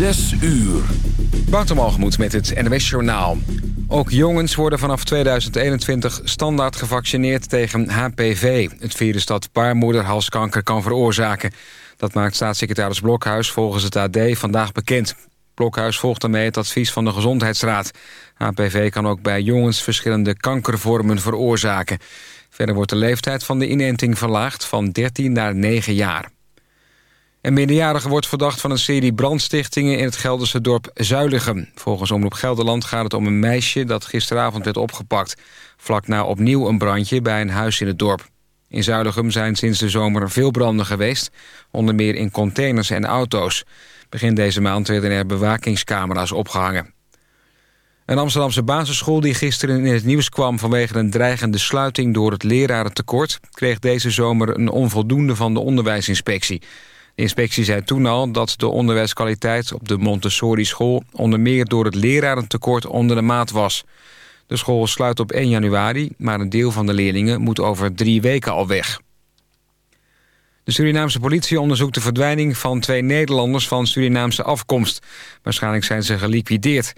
Zes uur. Wouter met het NWS Journaal. Ook jongens worden vanaf 2021 standaard gevaccineerd tegen HPV... het virus dat baarmoederhalskanker kan veroorzaken. Dat maakt staatssecretaris Blokhuis volgens het AD vandaag bekend. Blokhuis volgt daarmee het advies van de Gezondheidsraad. HPV kan ook bij jongens verschillende kankervormen veroorzaken. Verder wordt de leeftijd van de inenting verlaagd van 13 naar 9 jaar. Een minderjarige wordt verdacht van een serie brandstichtingen... in het Gelderse dorp Zuilichem. Volgens Omroep Gelderland gaat het om een meisje... dat gisteravond werd opgepakt. Vlak na opnieuw een brandje bij een huis in het dorp. In Zuilichem zijn sinds de zomer veel branden geweest. Onder meer in containers en auto's. Begin deze maand werden er bewakingscamera's opgehangen. Een Amsterdamse basisschool die gisteren in het nieuws kwam... vanwege een dreigende sluiting door het lerarentekort... kreeg deze zomer een onvoldoende van de onderwijsinspectie. De inspectie zei toen al dat de onderwijskwaliteit op de Montessori-school... onder meer door het lerarentekort onder de maat was. De school sluit op 1 januari, maar een deel van de leerlingen moet over drie weken al weg. De Surinaamse politie onderzoekt de verdwijning van twee Nederlanders van Surinaamse afkomst. Waarschijnlijk zijn ze geliquideerd.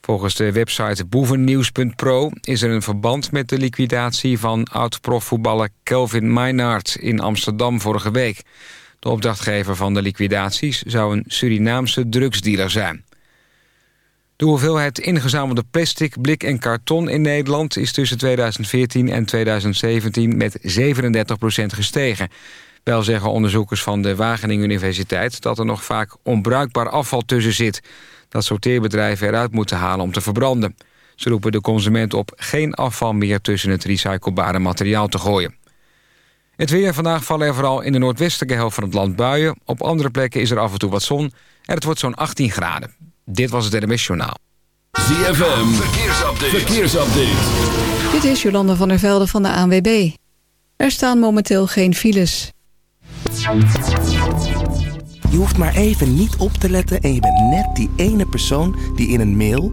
Volgens de website boevennieuws.pro is er een verband met de liquidatie van oud-profvoetballer Kelvin Meinaert in Amsterdam vorige week. De opdrachtgever van de liquidaties zou een Surinaamse drugsdealer zijn. De hoeveelheid ingezamelde plastic, blik en karton in Nederland... is tussen 2014 en 2017 met 37% gestegen. Wel zeggen onderzoekers van de Wageningen Universiteit... dat er nog vaak onbruikbaar afval tussen zit... dat sorteerbedrijven eruit moeten halen om te verbranden. Ze roepen de consument op geen afval meer tussen het recyclebare materiaal te gooien. Het weer vandaag vallen er vooral in de noordwestelijke helft van het land buien. Op andere plekken is er af en toe wat zon en het wordt zo'n 18 graden. Dit was het NMS Journaal. ZFM, verkeersupdate. verkeersupdate. Dit is Jolanda van der Velde van de ANWB. Er staan momenteel geen files. Je hoeft maar even niet op te letten en je bent net die ene persoon die in een mail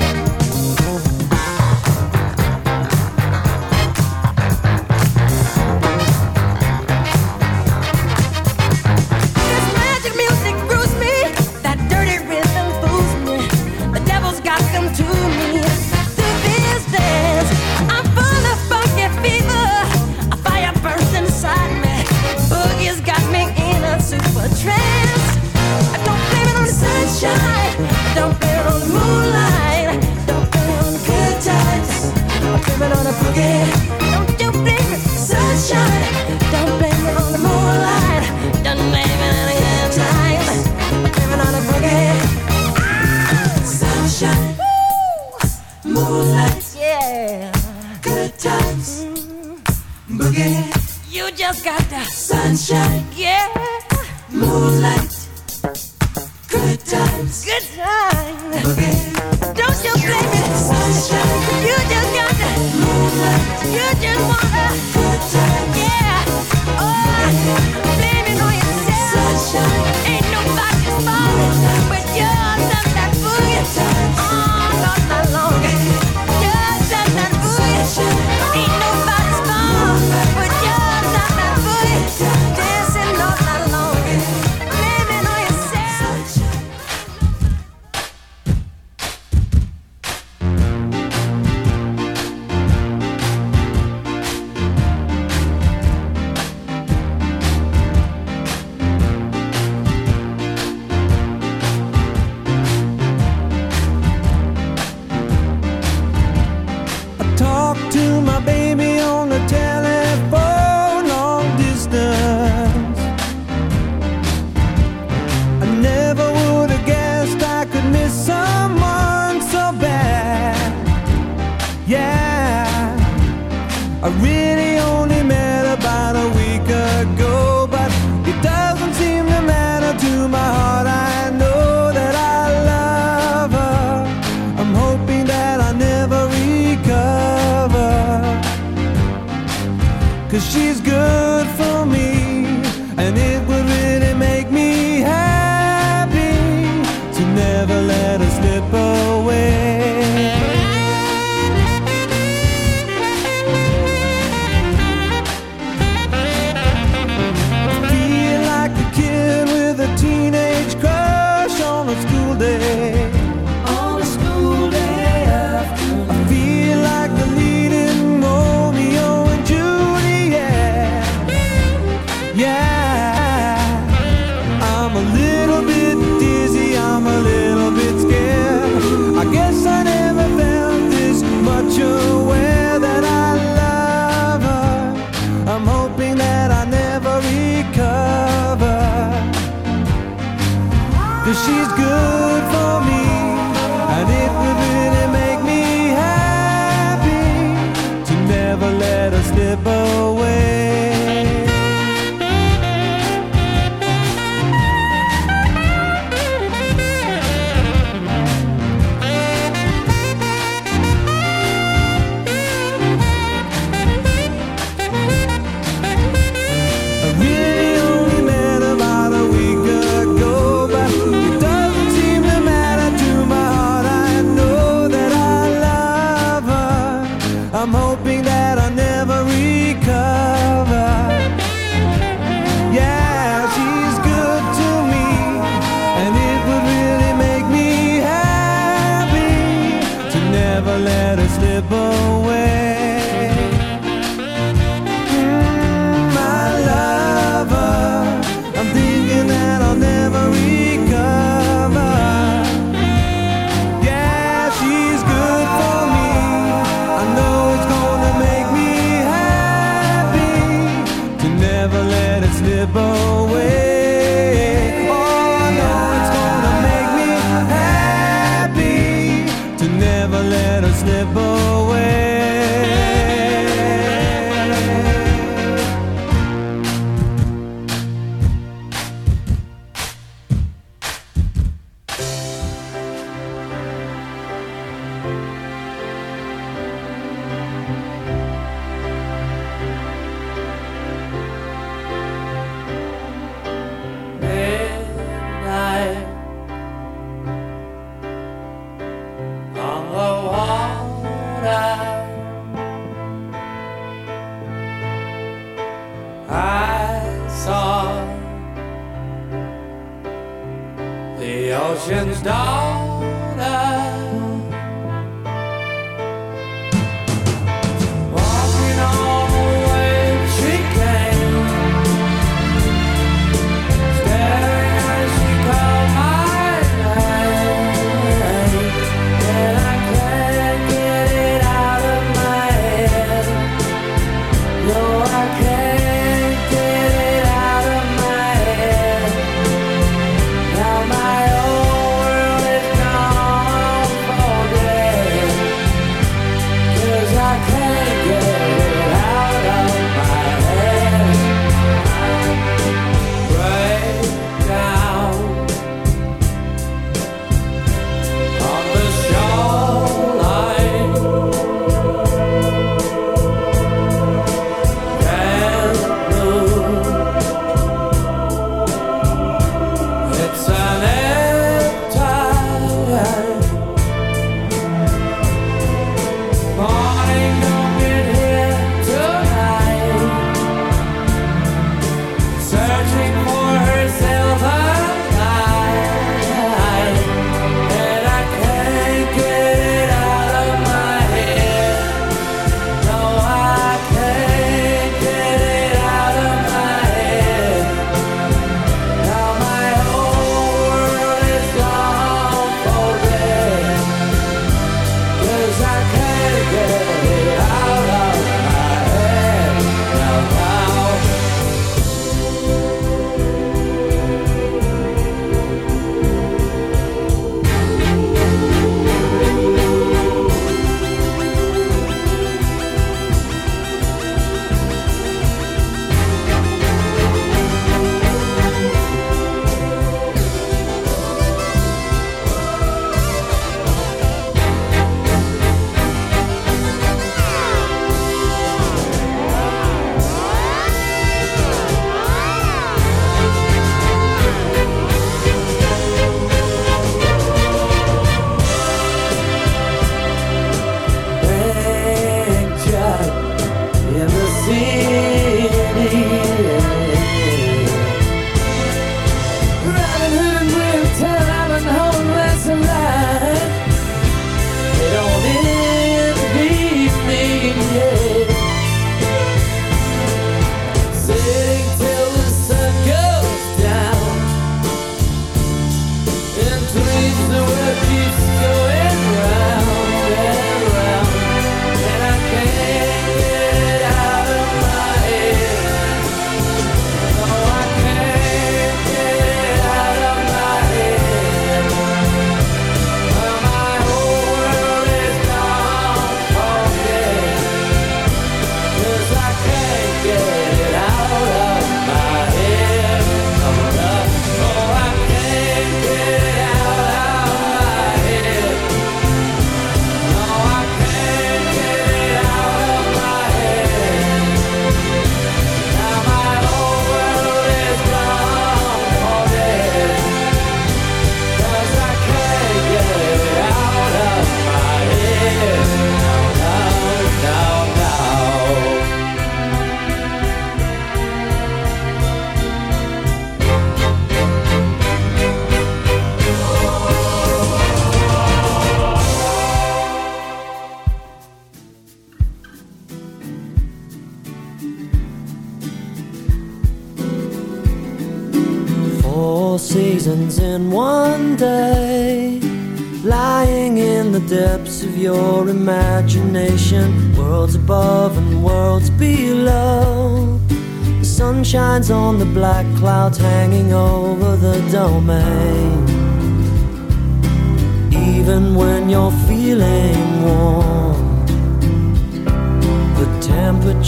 boogie. You just got the sunshine, yeah, moonlight, good times, good times, boogie. Don't you blame it, sunshine. You just got the moonlight. You just want that good times.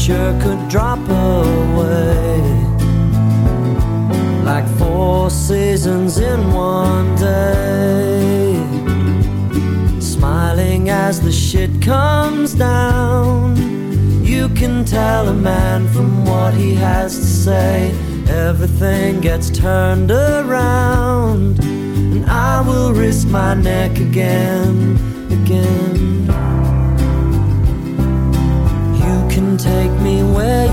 picture could drop away like four seasons in one day. Smiling as the shit comes down, you can tell a man from what he has to say. Everything gets turned around, and I will risk my neck again take me where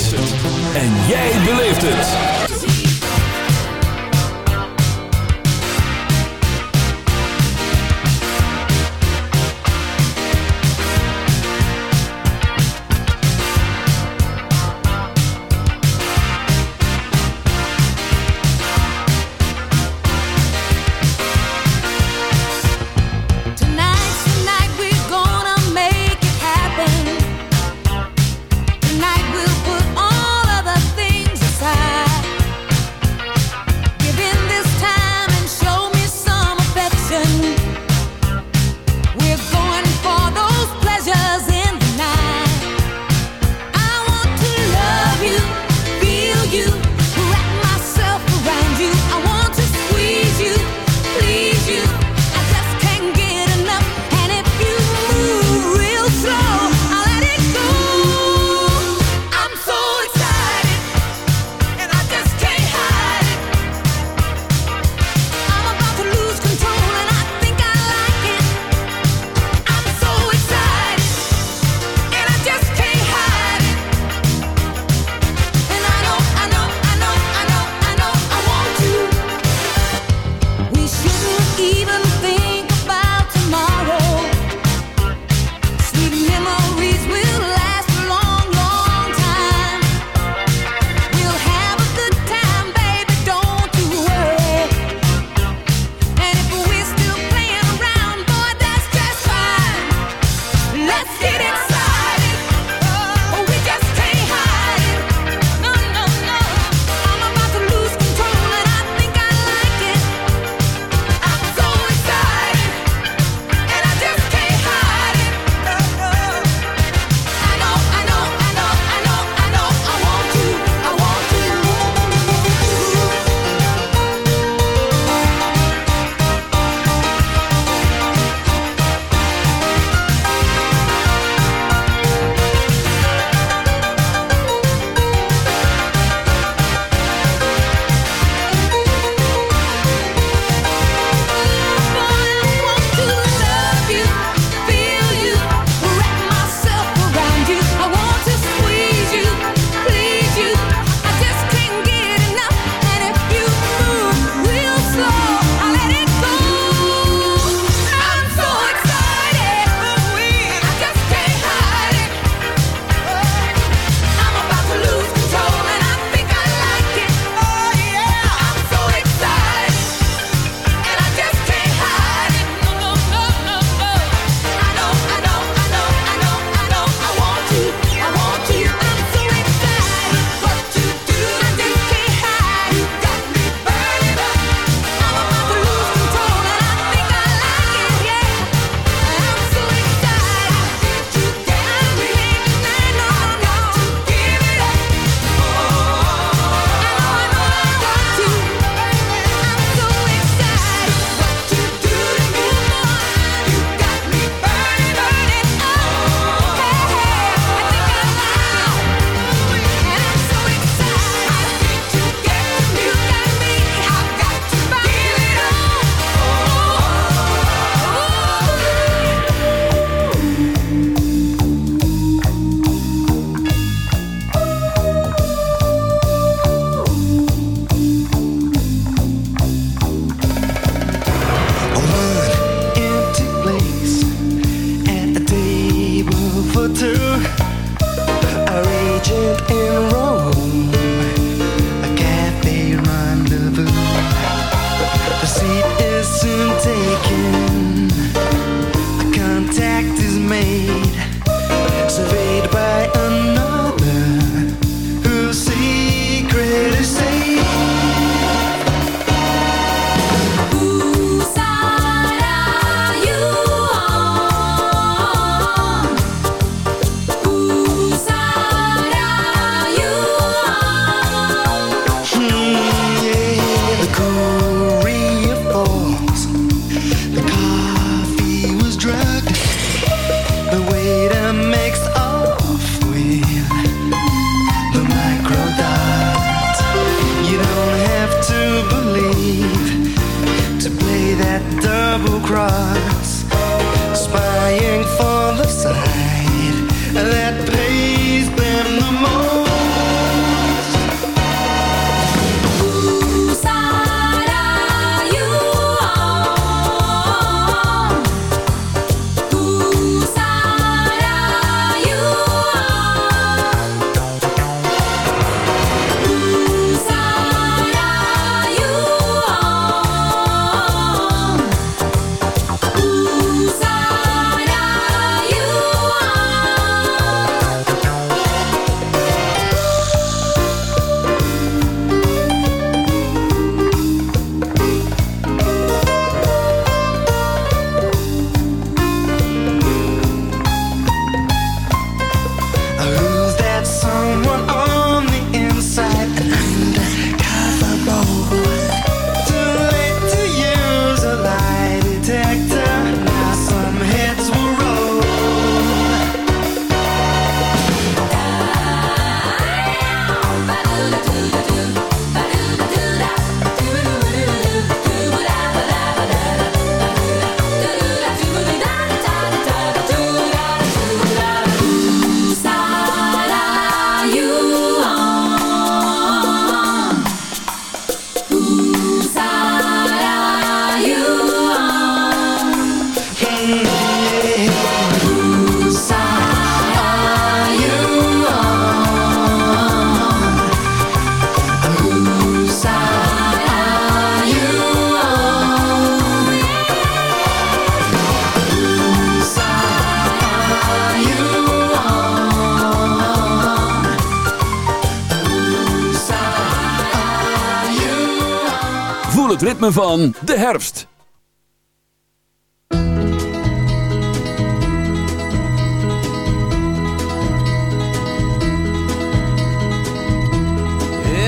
Het ritme van de herfst.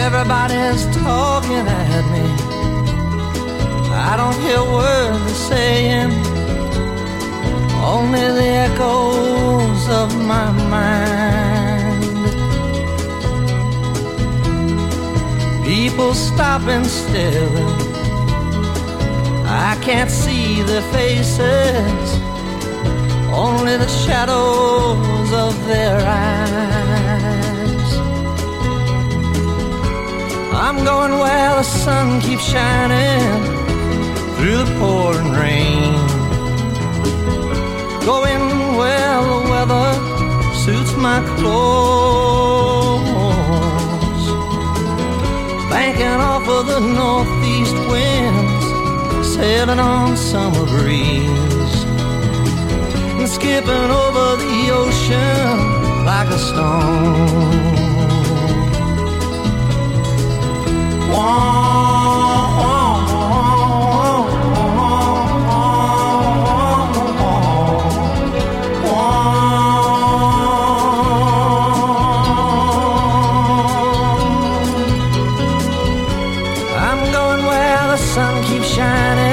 Everybody's talking at me. I don't hear words they're saying, only the echoes of my mind. People stop and stare. I can't see their faces, only the shadows of their eyes. I'm going where the sun keeps shining through the pouring rain. Going where the weather suits my clothes. Banking off of the northeast winds, sailing on summer breeze. And skipping over the ocean like a stone. I'm going where the sun keeps shining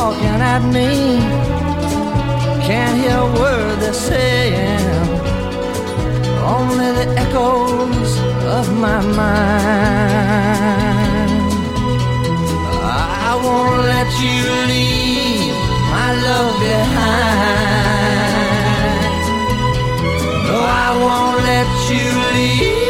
talking at me. Can't hear a word they're saying, only the echoes of my mind. I won't let you leave my love behind. No, I won't let you leave.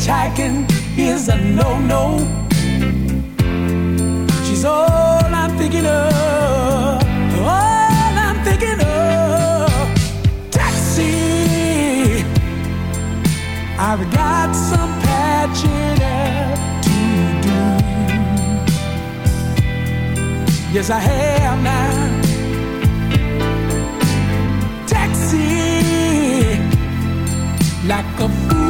Hitchhiking is a no-no. She's all I'm thinking of. All I'm thinking of. Taxi. I've got some patching up to do. Yes, I have now. Taxi. Like a fool,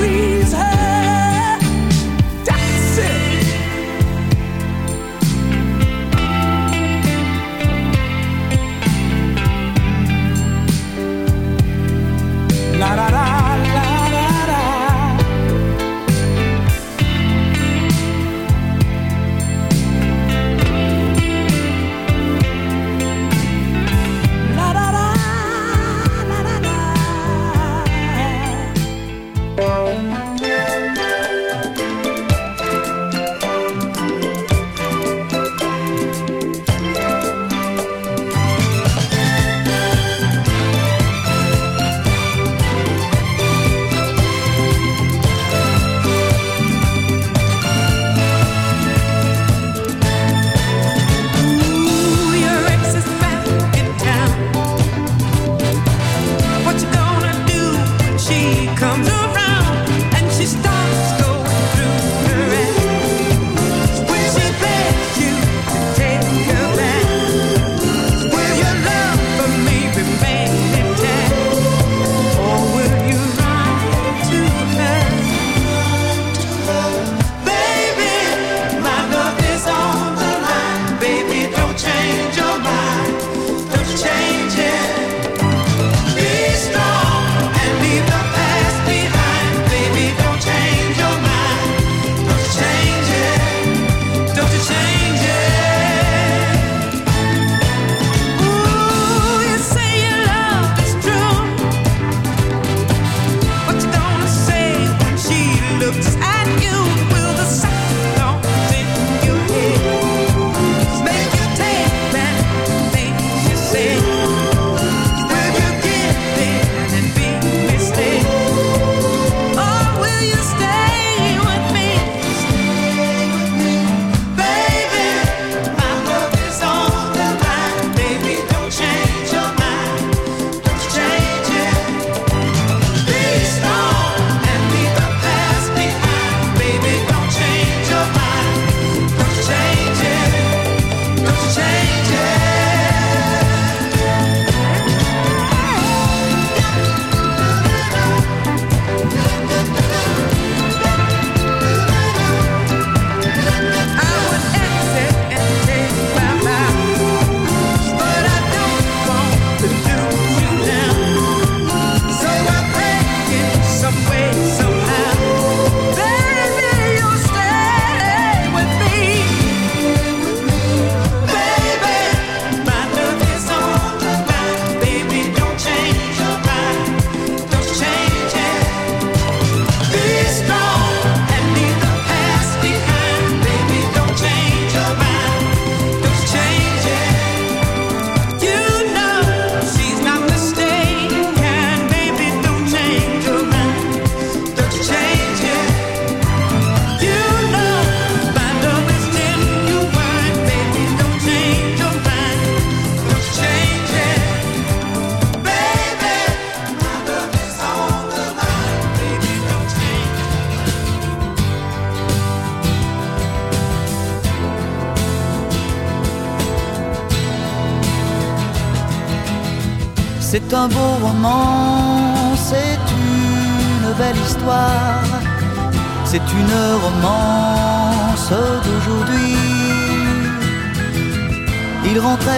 know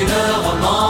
une